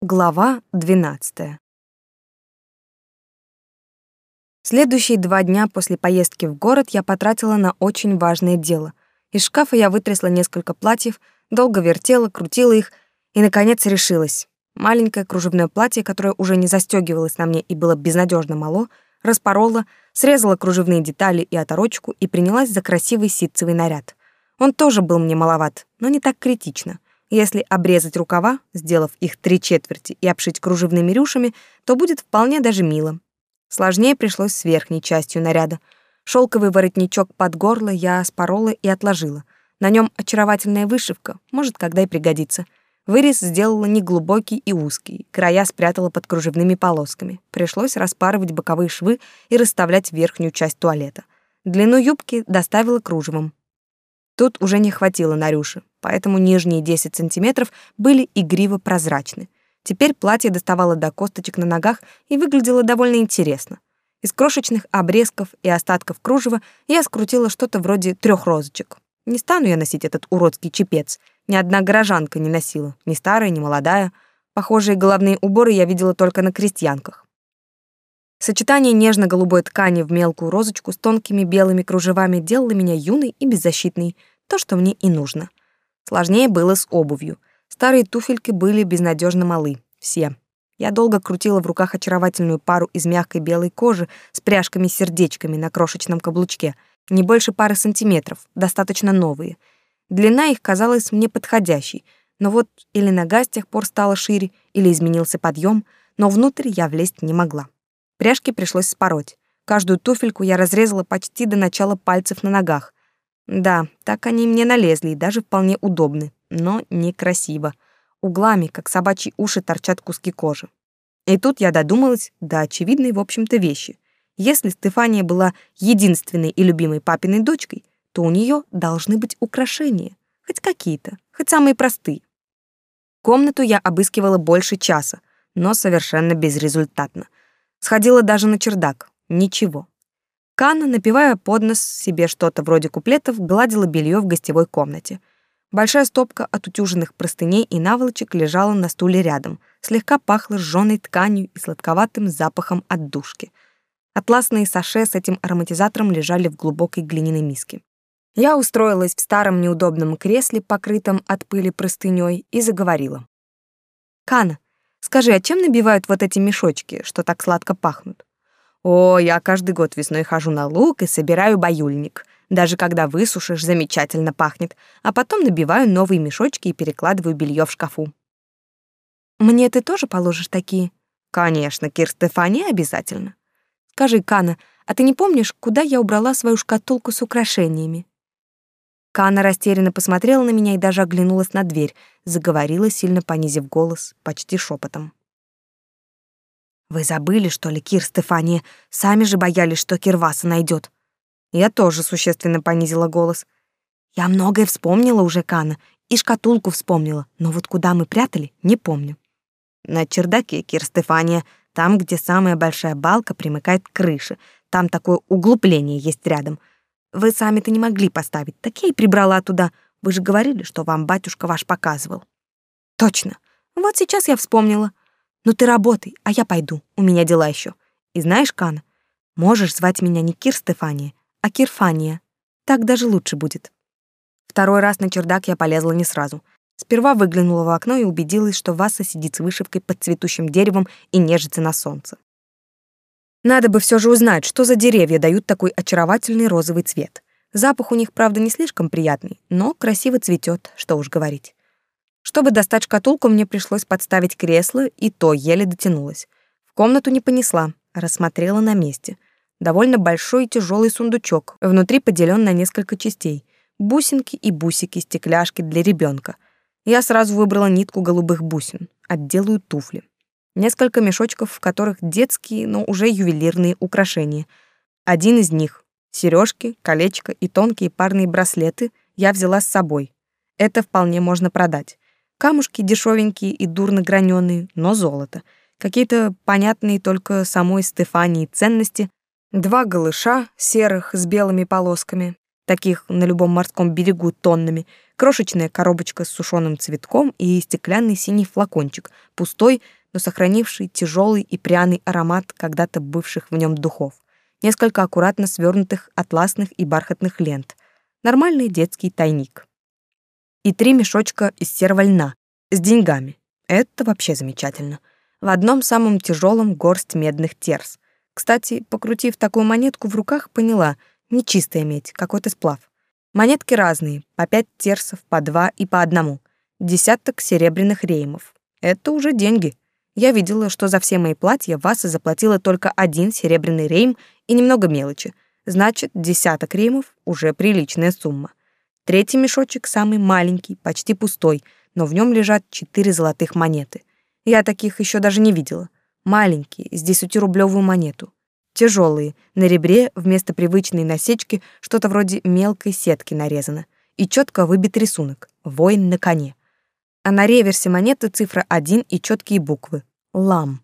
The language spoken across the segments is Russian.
Глава 12. Следующие два дня после поездки в город я потратила на очень важное дело. Из шкафа я вытрясла несколько платьев, долго вертела, крутила их и, наконец, решилась. Маленькое кружевное платье, которое уже не застегивалось на мне и было безнадежно мало, распорола, срезала кружевные детали и оторочку и принялась за красивый ситцевый наряд. Он тоже был мне маловат, но не так критично — если обрезать рукава, сделав их три четверти и обшить кружевными рюшами, то будет вполне даже мило. Сложнее пришлось с верхней частью наряда. Шелковый воротничок под горло я спорола и отложила. На нем очаровательная вышивка, может, когда и пригодится. Вырез сделала неглубокий и узкий, края спрятала под кружевными полосками. Пришлось распарывать боковые швы и расставлять верхнюю часть туалета. Длину юбки доставила кружевом. Тут уже не хватило Нарюши, поэтому нижние 10 сантиметров были игриво прозрачны. Теперь платье доставало до косточек на ногах и выглядело довольно интересно. Из крошечных обрезков и остатков кружева я скрутила что-то вроде трех розочек. Не стану я носить этот уродский чепец. Ни одна горожанка не носила, ни старая, ни молодая. Похожие головные уборы я видела только на крестьянках. Сочетание нежно-голубой ткани в мелкую розочку с тонкими белыми кружевами делало меня юной и беззащитной, то, что мне и нужно. Сложнее было с обувью. Старые туфельки были безнадежно малы, все. Я долго крутила в руках очаровательную пару из мягкой белой кожи с пряжками-сердечками на крошечном каблучке, не больше пары сантиметров, достаточно новые. Длина их казалась мне подходящей, но вот или нога с тех пор стала шире, или изменился подъем, но внутрь я влезть не могла. Пряжки пришлось спороть. Каждую туфельку я разрезала почти до начала пальцев на ногах. Да, так они мне налезли и даже вполне удобны, но некрасиво. Углами, как собачьи уши, торчат куски кожи. И тут я додумалась до очевидной, в общем-то, вещи. Если Стефания была единственной и любимой папиной дочкой, то у нее должны быть украшения, хоть какие-то, хоть самые простые. Комнату я обыскивала больше часа, но совершенно безрезультатно. Сходила даже на чердак. Ничего. Канна, напевая под нос себе что-то вроде куплетов, гладила белье в гостевой комнате. Большая стопка отутюженных простыней и наволочек лежала на стуле рядом, слегка пахла сжёной тканью и сладковатым запахом отдушки. Атласные саше с этим ароматизатором лежали в глубокой глиняной миске. Я устроилась в старом неудобном кресле, покрытом от пыли простыней, и заговорила. «Кана, Скажи, а чем набивают вот эти мешочки, что так сладко пахнут? О, я каждый год весной хожу на луг и собираю баюльник. Даже когда высушишь, замечательно пахнет. А потом набиваю новые мешочки и перекладываю белье в шкафу. Мне ты тоже положишь такие? Конечно, Кир Стефания обязательно. Скажи, Кана, а ты не помнишь, куда я убрала свою шкатулку с украшениями? Кана растерянно посмотрела на меня и даже оглянулась на дверь, заговорила, сильно понизив голос, почти шепотом. «Вы забыли, что ли, Кир Стефания? Сами же боялись, что Кирваса найдет. Я тоже существенно понизила голос. «Я многое вспомнила уже, Кана, и шкатулку вспомнила, но вот куда мы прятали, не помню». «На чердаке, Кир Стефания, там, где самая большая балка примыкает к крыше. Там такое углубление есть рядом. Вы сами-то не могли поставить, так я и прибрала туда. Вы же говорили, что вам батюшка ваш показывал. Точно. Вот сейчас я вспомнила. Ну ты работай, а я пойду. У меня дела еще. И знаешь, Кан, можешь звать меня не Кир Стефания, а Кирфания. Так даже лучше будет. Второй раз на чердак я полезла не сразу. Сперва выглянула в окно и убедилась, что Васа сидит с вышивкой под цветущим деревом и нежится на солнце. Надо бы все же узнать, что за деревья дают такой очаровательный розовый цвет. Запах у них, правда, не слишком приятный, но красиво цветет, что уж говорить. Чтобы достать шкатулку, мне пришлось подставить кресло, и то еле дотянулась. В комнату не понесла, рассмотрела на месте. Довольно большой и тяжелый сундучок, внутри поделен на несколько частей. Бусинки и бусики, стекляшки для ребенка. Я сразу выбрала нитку голубых бусин. Отделаю туфли несколько мешочков, в которых детские, но уже ювелирные украшения. Один из них — сережки, колечко и тонкие парные браслеты — я взяла с собой. Это вполне можно продать. Камушки дешевенькие и дурно граненые, но золото. Какие-то понятные только самой Стефании ценности. Два голыша, серых с белыми полосками. таких на любом морском берегу тоннами, крошечная коробочка с сушеным цветком и стеклянный синий флакончик, пустой, но сохранивший тяжелый и пряный аромат когда-то бывших в нем духов. Несколько аккуратно свернутых атласных и бархатных лент. Нормальный детский тайник. И три мешочка из серого льна с деньгами. Это вообще замечательно. В одном самом тяжелом горсть медных терс. Кстати, покрутив такую монетку в руках, поняла — Нечистая медь, какой-то сплав. Монетки разные, по пять терсов, по два и по одному. Десяток серебряных реймов. Это уже деньги. Я видела, что за все мои платья Васа заплатила только один серебряный рейм и немного мелочи. Значит, десяток реймов — уже приличная сумма. Третий мешочек самый маленький, почти пустой, но в нем лежат четыре золотых монеты. Я таких еще даже не видела. Маленькие, с десятирублевую монету тяжелые, на ребре вместо привычной насечки что-то вроде мелкой сетки нарезано, и четко выбит рисунок «Воин на коне». А на реверсе монеты цифра 1 и четкие буквы «Лам».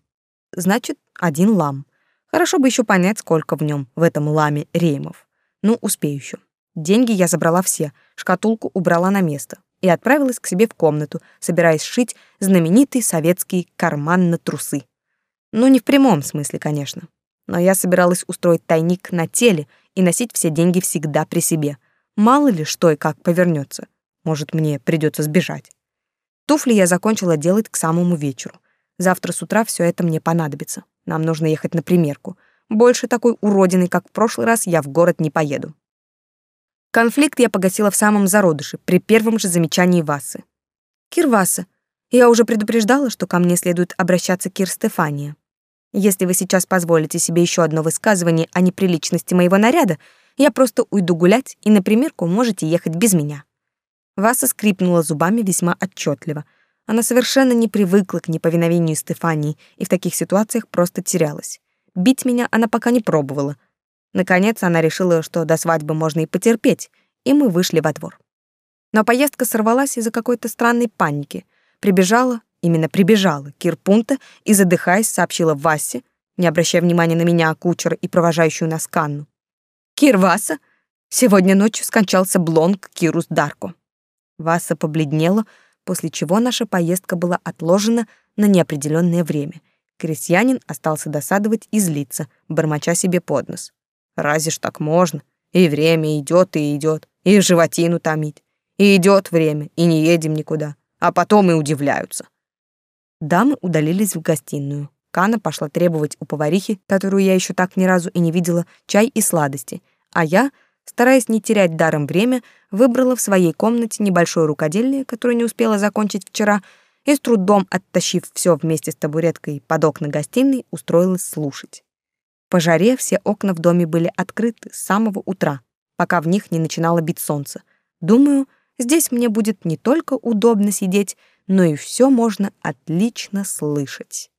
Значит, один лам. Хорошо бы еще понять, сколько в нем, в этом ламе, реймов. Ну, успею еще. Деньги я забрала все, шкатулку убрала на место и отправилась к себе в комнату, собираясь шить знаменитый советский карман на трусы. Ну, не в прямом смысле, конечно но я собиралась устроить тайник на теле и носить все деньги всегда при себе. Мало ли что и как повернется. Может, мне придется сбежать. Туфли я закончила делать к самому вечеру. Завтра с утра все это мне понадобится. Нам нужно ехать на примерку. Больше такой уродины, как в прошлый раз, я в город не поеду. Конфликт я погасила в самом зародыше, при первом же замечании Васы. «Кир Васа, я уже предупреждала, что ко мне следует обращаться Кир Стефания. Если вы сейчас позволите себе еще одно высказывание о неприличности моего наряда, я просто уйду гулять, и на примерку можете ехать без меня». Васа скрипнула зубами весьма отчетливо. Она совершенно не привыкла к неповиновению Стефании и в таких ситуациях просто терялась. Бить меня она пока не пробовала. Наконец она решила, что до свадьбы можно и потерпеть, и мы вышли во двор. Но поездка сорвалась из-за какой-то странной паники. Прибежала, Именно прибежала Кирпунта и, задыхаясь, сообщила Васе, не обращая внимания на меня, кучера и провожающую нас Канну. «Кир Васа, сегодня ночью скончался Блонг Кирус Дарко». Васа побледнела, после чего наша поездка была отложена на неопределенное время. Крестьянин остался досадовать и злиться, бормоча себе под нос. «Разве ж так можно? И время идет и идет, и животину томить. И идет время, и не едем никуда, а потом и удивляются. Дамы удалились в гостиную. Кана пошла требовать у поварихи, которую я еще так ни разу и не видела, чай и сладости, а я, стараясь не терять даром время, выбрала в своей комнате небольшое рукоделие, которое не успела закончить вчера, и с трудом оттащив все вместе с табуреткой под окна гостиной, устроилась слушать. По жаре все окна в доме были открыты с самого утра, пока в них не начинало бить солнце. Думаю, здесь мне будет не только удобно сидеть, но и все можно отлично слышать.